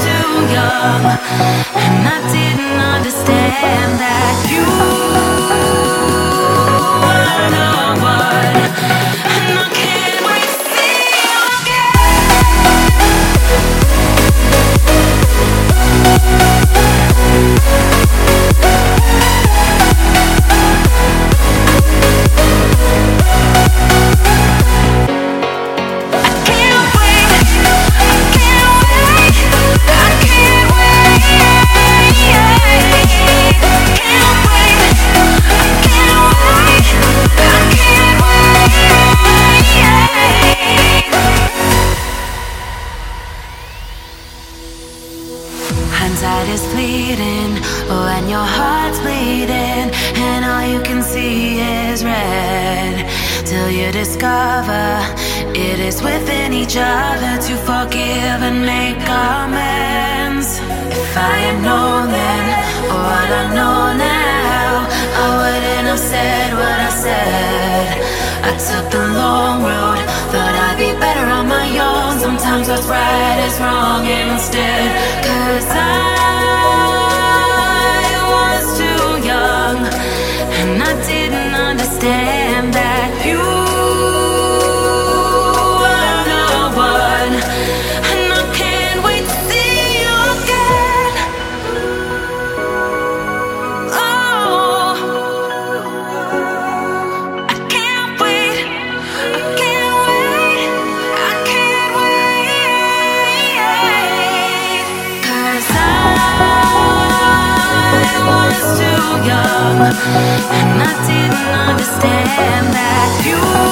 too young, and I didn't understand Hindsight is fleeting when oh, your heart's bleeding and all you can see is red. Till you discover it is within each other to forgive and make amends. If I had known then oh, what I know now, I wouldn't have said what I said. I took the long road, thought I'd be better on my own. Sometimes what's right is wrong instead. Cause I And I didn't understand that you